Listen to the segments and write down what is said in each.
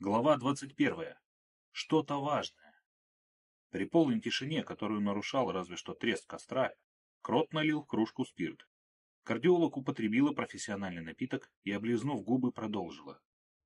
Глава 21. Что-то важное. При полной тишине, которую нарушал разве что треск костра, Крот налил в кружку спирт. Кардиолог употребила профессиональный напиток и, облизнув губы, продолжила.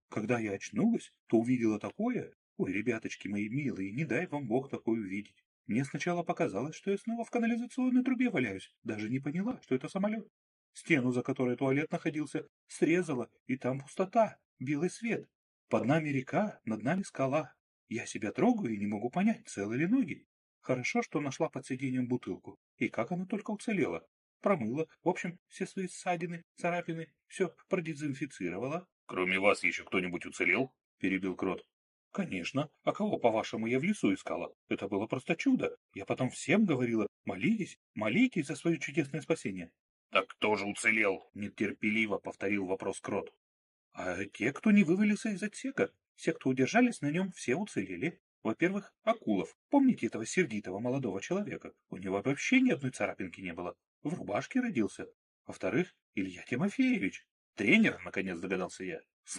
Когда я очнулась, то увидела такое. Ой, ребяточки мои милые, не дай вам Бог такое увидеть. Мне сначала показалось, что я снова в канализационной трубе валяюсь. Даже не поняла, что это самолет. Стену, за которой туалет находился, срезала, и там пустота, белый свет. Под нами река, над нами скала. Я себя трогаю и не могу понять, целы ли ноги. Хорошо, что нашла под сиденьем бутылку. И как она только уцелела. Промыла, в общем, все свои ссадины, царапины, все продезинфицировала. — Кроме вас еще кто-нибудь уцелел? — перебил Крот. — Конечно. А кого, по-вашему, я в лесу искала? Это было просто чудо. Я потом всем говорила, молитесь, молитесь за свое чудесное спасение. «Так кто же уцелел?» — нетерпеливо повторил вопрос Крот. «А те, кто не вывалился из отсека, все, кто удержались на нем, все уцелели. Во-первых, Акулов. Помните этого сердитого молодого человека? У него вообще ни одной царапинки не было. В рубашке родился. Во-вторых, Илья Тимофеевич. Тренер, наконец догадался я. С.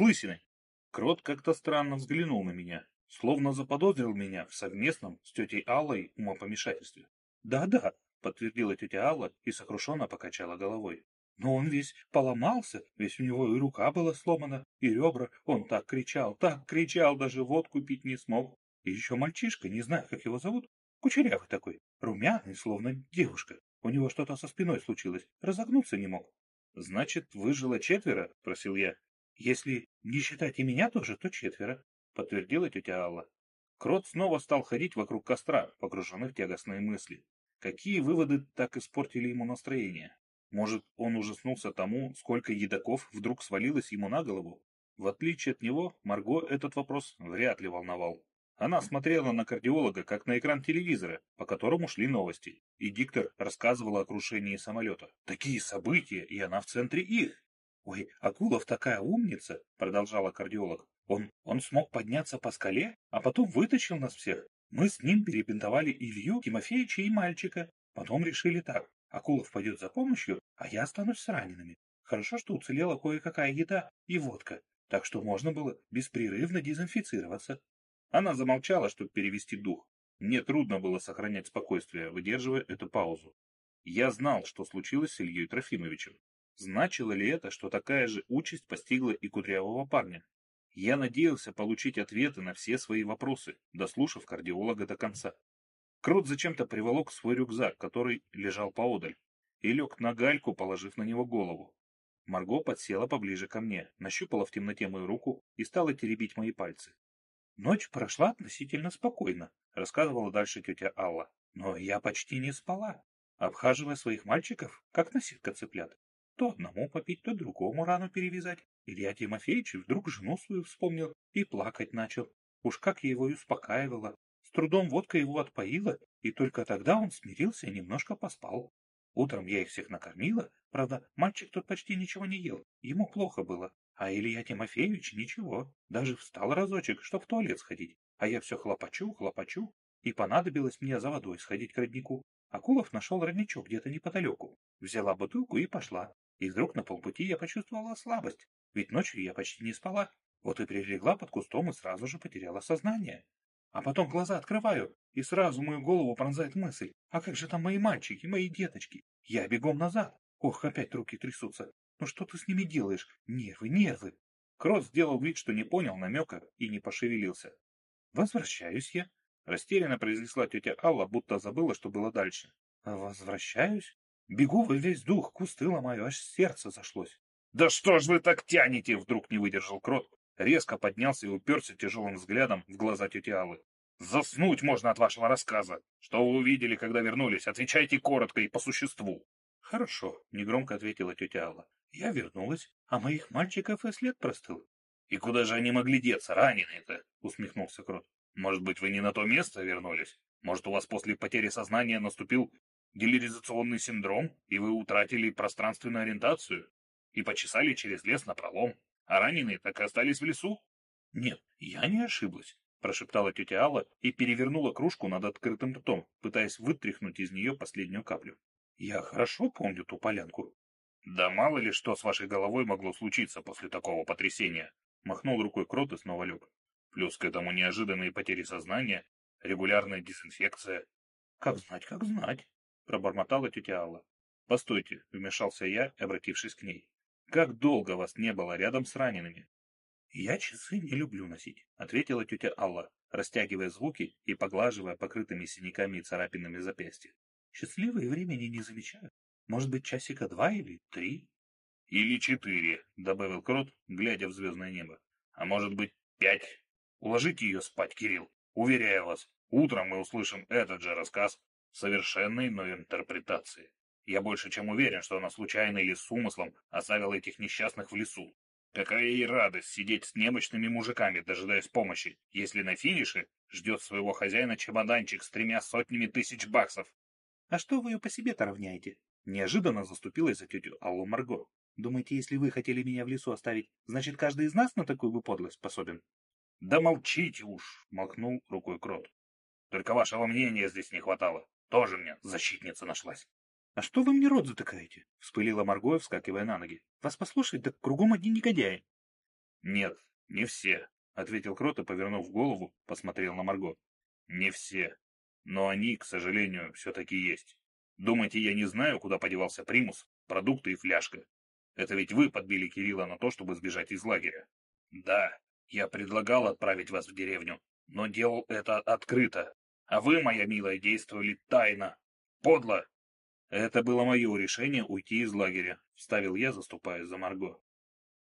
Крот как-то странно взглянул на меня, словно заподозрил меня в совместном с тетей Аллой умопомешательстве. Да-да, подтвердила тетя Алла и сокрушенно покачала головой. Но он весь поломался, весь у него и рука была сломана, и ребра. Он так кричал, так кричал, даже водку пить не смог. И еще мальчишка, не знаю, как его зовут, кучерявый такой, румяный, словно девушка. У него что-то со спиной случилось, разогнуться не мог. — Значит, выжило четверо? — просил я. — Если не считать и меня тоже, то четверо, — подтвердила тетя Алла. Крот снова стал ходить вокруг костра, погруженный в тягостные мысли. Какие выводы так испортили ему настроение? Может, он ужаснулся тому, сколько едоков вдруг свалилось ему на голову? В отличие от него, Марго этот вопрос вряд ли волновал. Она смотрела на кардиолога, как на экран телевизора, по которому шли новости, и диктор рассказывал о крушении самолета. Такие события, и она в центре их. «Ой, Акулов такая умница!» — продолжала кардиолог. «Он, он смог подняться по скале, а потом вытащил нас всех. Мы с ним перебинтовали Илью, Тимофеевича и мальчика. Потом решили так. Акулов пойдет за помощью, а я останусь с ранеными. Хорошо, что уцелела кое-какая еда и водка, так что можно было беспрерывно дезинфицироваться. Она замолчала, чтобы перевести дух. Мне трудно было сохранять спокойствие, выдерживая эту паузу. Я знал, что случилось с Ильей Трофимовичем. Значило ли это, что такая же участь постигла и кудрявого парня? Я надеялся получить ответы на все свои вопросы, дослушав кардиолога до конца. Крут зачем-то приволок свой рюкзак, который лежал поодаль, и лег на гальку, положив на него голову. Марго подсела поближе ко мне, нащупала в темноте мою руку и стала теребить мои пальцы. «Ночь прошла относительно спокойно», — рассказывала дальше тетя Алла. «Но я почти не спала, обхаживая своих мальчиков, как носилка цыплят. То одному попить, то другому рану перевязать. Илья Тимофеевич вдруг жену свою вспомнил и плакать начал. Уж как я его и успокаивала. Трудом водка его отпоила, и только тогда он смирился и немножко поспал. Утром я их всех накормила, правда, мальчик тот почти ничего не ел, ему плохо было. А Илья Тимофеевич ничего, даже встал разочек, чтоб в туалет сходить. А я все хлопочу, хлопочу, и понадобилось мне за водой сходить к роднику. Акулов нашел родничок где-то неподалеку. Взяла бутылку и пошла. И вдруг на полпути я почувствовала слабость, ведь ночью я почти не спала. Вот и прилегла под кустом и сразу же потеряла сознание. А потом глаза открываю, и сразу мою голову пронзает мысль. А как же там мои мальчики, мои деточки? Я бегом назад. Ох, опять руки трясутся. Ну что ты с ними делаешь? Нервы, нервы. Кросс сделал вид, что не понял намека и не пошевелился. Возвращаюсь я. Растерянно произнесла тетя Алла, будто забыла, что было дальше. Возвращаюсь? Бегу во весь дух, кусты ломаю, аж сердце зашлось. «Да что ж вы так тянете?» — вдруг не выдержал Крот. Резко поднялся и уперся тяжелым взглядом в глаза тети Аллы. «Заснуть можно от вашего рассказа. Что вы увидели, когда вернулись? Отвечайте коротко и по существу». «Хорошо», — негромко ответила тетя Алла. «Я вернулась, а моих мальчиков и след простыл». «И куда же они могли деться, раненые-то?» — усмехнулся Крот. «Может быть, вы не на то место вернулись? Может, у вас после потери сознания наступил делиризационный синдром, и вы утратили пространственную ориентацию и почесали через лес напролом, а раненые так и остались в лесу? — Нет, я не ошиблась, — прошептала тетя Алла и перевернула кружку над открытым ртом, пытаясь вытряхнуть из нее последнюю каплю. — Я хорошо помню ту полянку. — Да мало ли что с вашей головой могло случиться после такого потрясения, — махнул рукой Крот и снова лег. Плюс к этому неожиданные потери сознания, регулярная дезинфекция. Как знать, как знать, пробормотала тетя Алла. Постойте, вмешался я, обратившись к ней. Как долго вас не было рядом с ранеными? Я часы не люблю носить, ответила тетя Алла, растягивая звуки и поглаживая покрытыми синяками и царапинами запястья. Счастливые времени не замечаю. Может быть, часика два или три? Или четыре, добавил Крот, глядя в звездное небо. А может быть, пять? Уложите ее спать, Кирилл. Уверяю вас, утром мы услышим этот же рассказ в совершенно иной интерпретации. Я больше чем уверен, что она случайно или с умыслом оставила этих несчастных в лесу. Какая ей радость сидеть с немощными мужиками, дожидаясь помощи, если на финише ждет своего хозяина чемоданчик с тремя сотнями тысяч баксов. — А что вы ее по себе-то равняете? Неожиданно заступилась за тетю Аллу Марго. Думаете, если вы хотели меня в лесу оставить, значит, каждый из нас на такую бы подлость способен? — Да молчите уж, — махнул рукой Крот. — Только вашего мнения здесь не хватало. Тоже мне защитница нашлась. — А что вы мне рот затыкаете? — вспылила Марго, вскакивая на ноги. — Вас послушать, так кругом одни негодяи. — Нет, не все, — ответил Крот и, повернув голову, посмотрел на Марго. — Не все. Но они, к сожалению, все-таки есть. Думаете, я не знаю, куда подевался примус, продукты и фляжка? Это ведь вы подбили Кирилла на то, чтобы сбежать из лагеря. Да, я предлагал отправить вас в деревню, но делал это открыто. А вы, моя милая, действовали тайно. Подло, «Это было мое решение уйти из лагеря», — вставил я, заступаясь за Марго.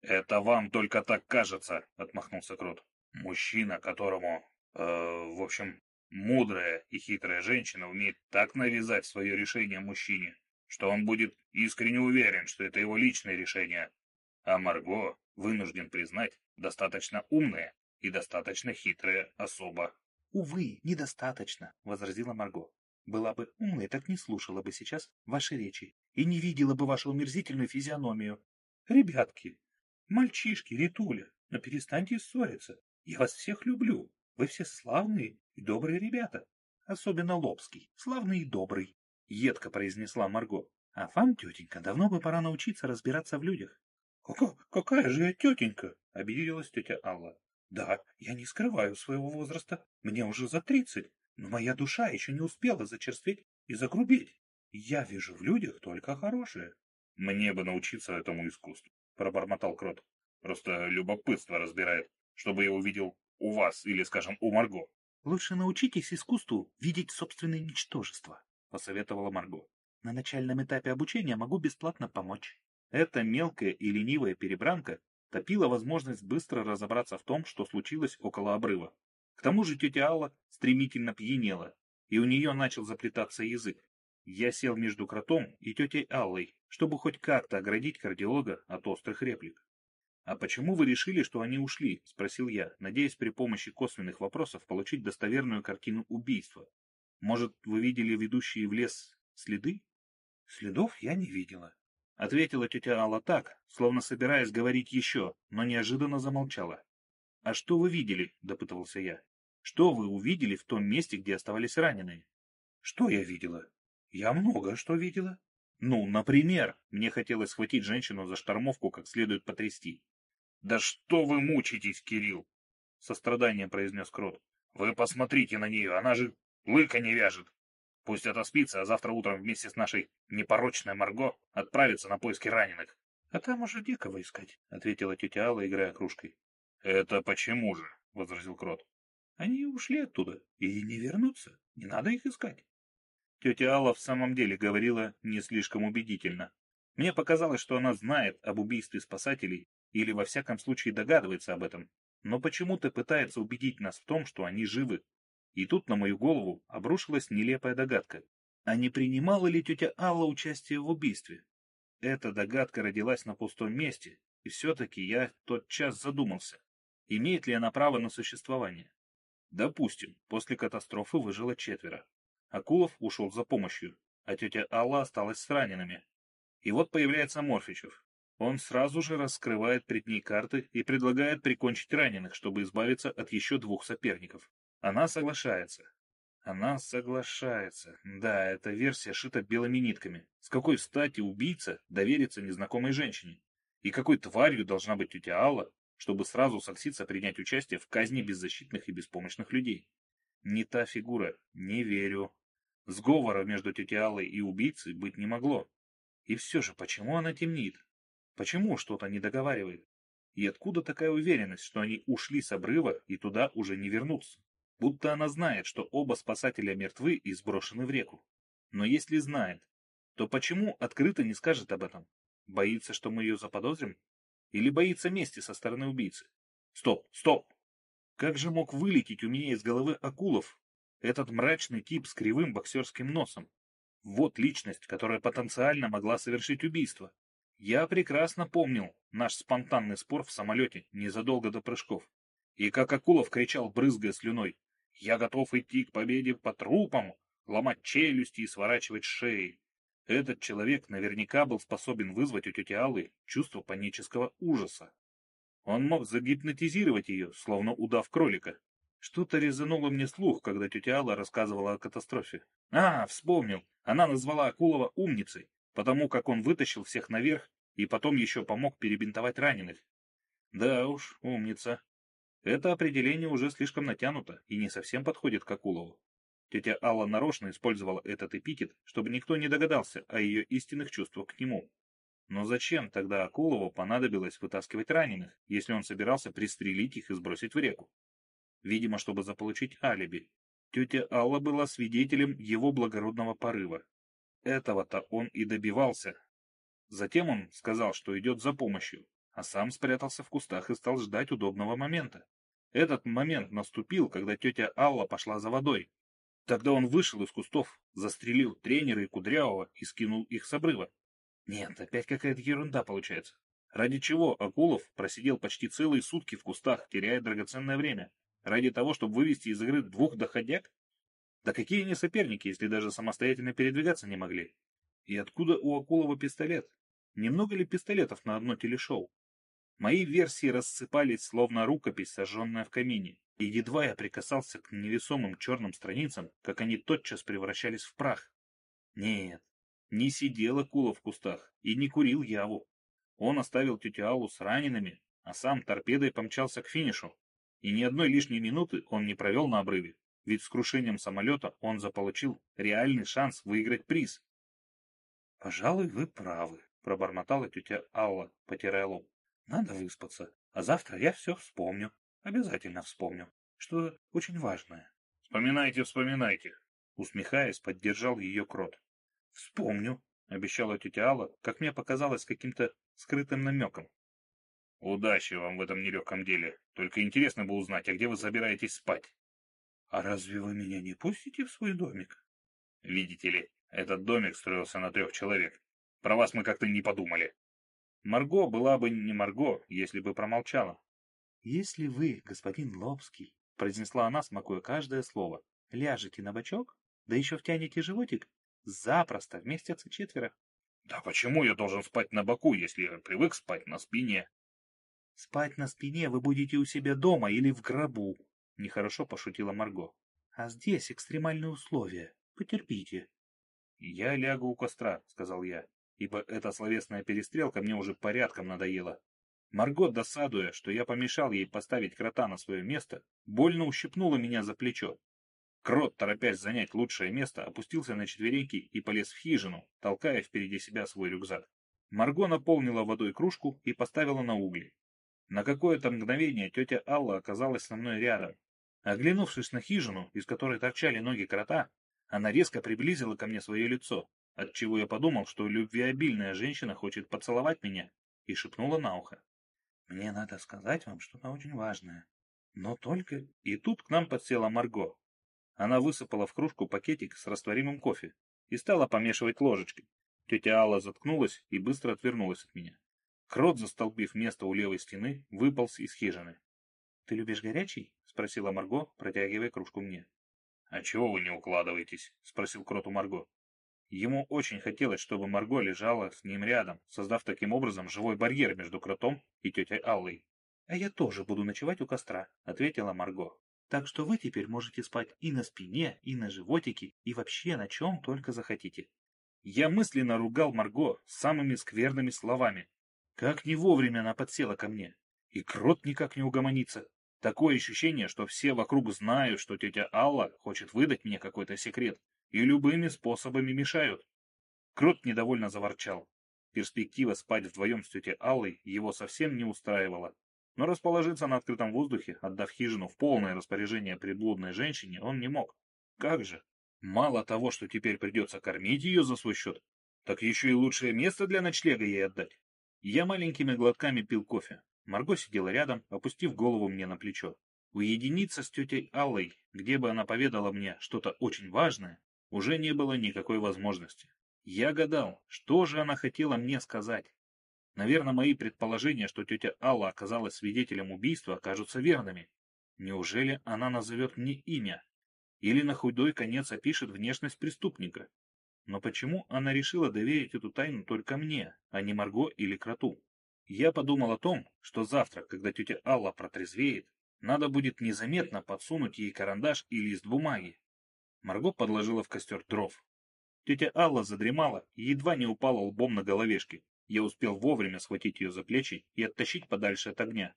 «Это вам только так кажется», — отмахнулся Крот. «Мужчина, которому... Э, в общем, мудрая и хитрая женщина умеет так навязать свое решение мужчине, что он будет искренне уверен, что это его личное решение. А Марго, вынужден признать, достаточно умная и достаточно хитрая особа». «Увы, недостаточно», — возразила Марго. Была бы умной, так не слушала бы сейчас ваши речи и не видела бы вашу умерзительную физиономию. Ребятки, мальчишки, Ритуля, но перестаньте ссориться. Я вас всех люблю. Вы все славные и добрые ребята. Особенно Лобский, славный и добрый. Едко произнесла Марго. А вам, тетенька, давно бы пора научиться разбираться в людях. Какая же я тетенька? Обиделась тетя Алла. Да, я не скрываю своего возраста. Мне уже за тридцать. Но моя душа еще не успела зачерстветь и загрубеть. Я вижу в людях только хорошее. — Мне бы научиться этому искусству, — пробормотал Крот. — Просто любопытство разбирает, чтобы я увидел у вас или, скажем, у Марго. — Лучше научитесь искусству видеть собственное ничтожество, — посоветовала Марго. — На начальном этапе обучения могу бесплатно помочь. Эта мелкая и ленивая перебранка топила возможность быстро разобраться в том, что случилось около обрыва. К тому же тетя Алла стремительно пьянела, и у нее начал заплетаться язык. Я сел между кротом и тетей Аллой, чтобы хоть как-то оградить кардиолога от острых реплик. «А почему вы решили, что они ушли?» — спросил я, надеясь при помощи косвенных вопросов получить достоверную картину убийства. «Может, вы видели ведущие в лес следы?» «Следов я не видела», — ответила тетя Алла так, словно собираясь говорить еще, но неожиданно замолчала. «А что вы видели?» — допытывался я. Что вы увидели в том месте, где оставались раненые? Что я видела? Я много что видела. Ну, например, мне хотелось схватить женщину за штормовку, как следует потрясти. Да что вы мучитесь, Кирилл? Со страданием произнес Крот. Вы посмотрите на нее, она же лыка не вяжет. Пусть отоспится, а завтра утром вместе с нашей непорочной Марго отправится на поиски раненых. — А там уже дикого искать, — ответила тетя Алла, играя кружкой. — Это почему же? — возразил Крот. Они ушли оттуда и не вернутся. Не надо их искать. Тетя Алла в самом деле говорила не слишком убедительно. Мне показалось, что она знает об убийстве спасателей или во всяком случае догадывается об этом, но почему-то пытается убедить нас в том, что они живы. И тут на мою голову обрушилась нелепая догадка. А не принимала ли тетя Алла участие в убийстве? Эта догадка родилась на пустом месте, и все-таки я тот час задумался, имеет ли она право на существование. Допустим, после катастрофы выжило четверо. Акулов ушел за помощью, а тетя Алла осталась с ранеными. И вот появляется Морфичев. Он сразу же раскрывает перед ней карты и предлагает прикончить раненых, чтобы избавиться от еще двух соперников. Она соглашается. Она соглашается. Да, эта версия шита белыми нитками. С какой стати убийца доверится незнакомой женщине? И какой тварью должна быть тетя Алла, чтобы сразу согласиться принять участие в казни беззащитных и беспомощных людей. Не та фигура, не верю. Сговора между тетей Аллой и убийцей быть не могло. И все же, почему она темнит? Почему что-то не договаривает? И откуда такая уверенность, что они ушли с обрыва и туда уже не вернутся? Будто она знает, что оба спасателя мертвы и сброшены в реку. Но если знает, то почему открыто не скажет об этом? Боится, что мы ее заподозрим? Или боится мести со стороны убийцы? Стоп, стоп! Как же мог вылететь у меня из головы Акулов? Этот мрачный тип с кривым боксерским носом. Вот личность, которая потенциально могла совершить убийство. Я прекрасно помнил наш спонтанный спор в самолете незадолго до прыжков. И как Акулов кричал, брызгая слюной, «Я готов идти к победе по трупам, ломать челюсти и сворачивать шеи». Этот человек наверняка был способен вызвать у тети Аллы чувство панического ужаса. Он мог загипнотизировать ее, словно удав кролика. Что-то резануло мне слух, когда тетя Алла рассказывала о катастрофе. А, вспомнил. Она назвала Акулова умницей, потому как он вытащил всех наверх и потом еще помог перебинтовать раненых. Да уж, умница. Это определение уже слишком натянуто и не совсем подходит к Акулову. Тетя Алла нарочно использовала этот эпитет, чтобы никто не догадался о ее истинных чувствах к нему. Но зачем тогда Акулову понадобилось вытаскивать раненых, если он собирался пристрелить их и сбросить в реку? Видимо, чтобы заполучить алиби. Тетя Алла была свидетелем его благородного порыва. Этого-то он и добивался. Затем он сказал, что идет за помощью, а сам спрятался в кустах и стал ждать удобного момента. Этот момент наступил, когда тетя Алла пошла за водой, Тогда он вышел из кустов, застрелил тренера и Кудрявого и скинул их с обрыва. Нет, опять какая-то ерунда получается. Ради чего Акулов просидел почти целые сутки в кустах, теряя драгоценное время? Ради того, чтобы вывести из игры двух доходяг? Да какие они соперники, если даже самостоятельно передвигаться не могли? И откуда у Акулова пистолет? Немного ли пистолетов на одно телешоу? Мои версии рассыпались, словно рукопись, сожженная в камине. И едва я прикасался к невесомым черным страницам, как они тотчас превращались в прах. Нет, не сидел Акула в кустах и не курил яву. Он оставил тетю Аллу с ранеными, а сам торпедой помчался к финишу. И ни одной лишней минуты он не провел на обрыве, ведь с крушением самолета он заполучил реальный шанс выиграть приз. — Пожалуй, вы правы, — пробормотала тетя Алла, потирая лоб. — Надо выспаться, а завтра я все вспомню. Обязательно вспомню, что очень важное. Вспоминайте, вспоминайте. Усмехаясь, поддержал ее крот. Вспомню, обещала тетя Алла, как мне показалось, каким-то скрытым намеком. Удачи вам в этом нелегком деле. Только интересно бы узнать, а где вы собираетесь спать? А разве вы меня не пустите в свой домик? Видите ли, этот домик строился на трех человек. Про вас мы как-то не подумали. Марго была бы не Марго, если бы промолчала. «Если вы, господин Лобский, — произнесла она, смакуя каждое слово, — ляжете на бочок, да еще втянете животик, запросто вместятся четверо». «Да почему я должен спать на боку, если я привык спать на спине?» «Спать на спине вы будете у себя дома или в гробу», — нехорошо пошутила Марго. «А здесь экстремальные условия. Потерпите». «Я лягу у костра», — сказал я, ибо эта словесная перестрелка мне уже порядком надоела. Марго, досадуя, что я помешал ей поставить крота на свое место, больно ущипнула меня за плечо. Крот, торопясь занять лучшее место, опустился на четвереньки и полез в хижину, толкая впереди себя свой рюкзак. Марго наполнила водой кружку и поставила на угли. На какое-то мгновение тетя Алла оказалась со мной рядом. Оглянувшись на хижину, из которой торчали ноги крота, она резко приблизила ко мне свое лицо, отчего я подумал, что любвеобильная женщина хочет поцеловать меня, и шепнула на ухо. Мне надо сказать вам что-то очень важное. Но только... И тут к нам подсела Марго. Она высыпала в кружку пакетик с растворимым кофе и стала помешивать ложечкой. Тетя Алла заткнулась и быстро отвернулась от меня. Крот, застолбив место у левой стены, выполз из хижины. — Ты любишь горячий? — спросила Марго, протягивая кружку мне. — А чего вы не укладываетесь? — спросил Крот у Марго. Ему очень хотелось, чтобы Марго лежала с ним рядом, создав таким образом живой барьер между кротом и тетей Аллой. «А я тоже буду ночевать у костра», — ответила Марго. «Так что вы теперь можете спать и на спине, и на животике, и вообще на чем только захотите». Я мысленно ругал Марго самыми скверными словами. Как не вовремя она подсела ко мне. И крот никак не угомонится. Такое ощущение, что все вокруг знают, что тетя Алла хочет выдать мне какой-то секрет, и любыми способами мешают. Крот недовольно заворчал. Перспектива спать вдвоем с тетей Аллой его совсем не устраивала. Но расположиться на открытом воздухе, отдав хижину в полное распоряжение приблудной женщине, он не мог. Как же? Мало того, что теперь придется кормить ее за свой счет, так еще и лучшее место для ночлега ей отдать. Я маленькими глотками пил кофе. Марго сидела рядом, опустив голову мне на плечо. Уединиться с тетей Аллой, где бы она поведала мне что-то очень важное, уже не было никакой возможности. Я гадал, что же она хотела мне сказать. Наверное, мои предположения, что тетя Алла оказалась свидетелем убийства, окажутся верными. Неужели она назовет мне имя? Или на худой конец опишет внешность преступника? Но почему она решила доверить эту тайну только мне, а не Марго или Кроту? Я подумал о том, что завтра, когда тетя Алла протрезвеет, надо будет незаметно подсунуть ей карандаш и лист бумаги. Марго подложила в костер дров. Тетя Алла задремала и едва не упала лбом на головешке. Я успел вовремя схватить ее за плечи и оттащить подальше от огня.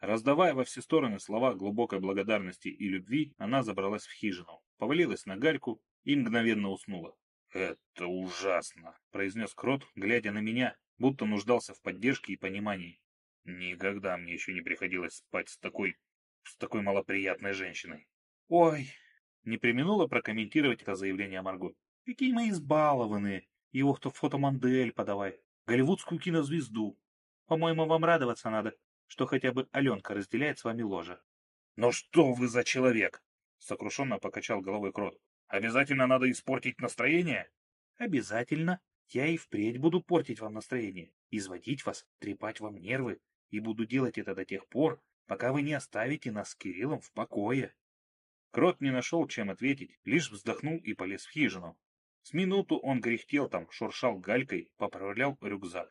Раздавая во все стороны слова глубокой благодарности и любви, она забралась в хижину, повалилась на гальку и мгновенно уснула. «Это ужасно!» — произнес Крот, глядя на меня, будто нуждался в поддержке и понимании. «Никогда мне еще не приходилось спать с такой... с такой малоприятной женщиной». «Ой!» — не применула прокомментировать это заявление Марго. «Какие мы избалованные! Его кто фотомодель подавай, голливудскую кинозвезду. По-моему, вам радоваться надо, что хотя бы Аленка разделяет с вами ложе. — Но что вы за человек? — сокрушенно покачал головой Крот. — Обязательно надо испортить настроение? — Обязательно. Я и впредь буду портить вам настроение, изводить вас, трепать вам нервы, и буду делать это до тех пор, пока вы не оставите нас с Кириллом в покое. Крот не нашел, чем ответить, лишь вздохнул и полез в хижину. С минуту он кряхтел там, шуршал галькой, поправлял рюкзак.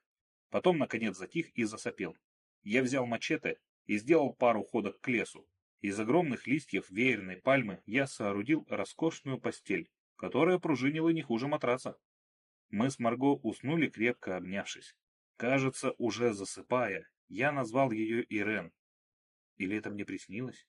Потом, наконец, затих и засопел. Я взял мачете и сделал пару ходок к лесу. Из огромных листьев веерной пальмы я соорудил роскошную постель, которая пружинила не хуже матраса. Мы с Марго уснули, крепко обнявшись. Кажется, уже засыпая, я назвал ее Ирен. Или это мне приснилось?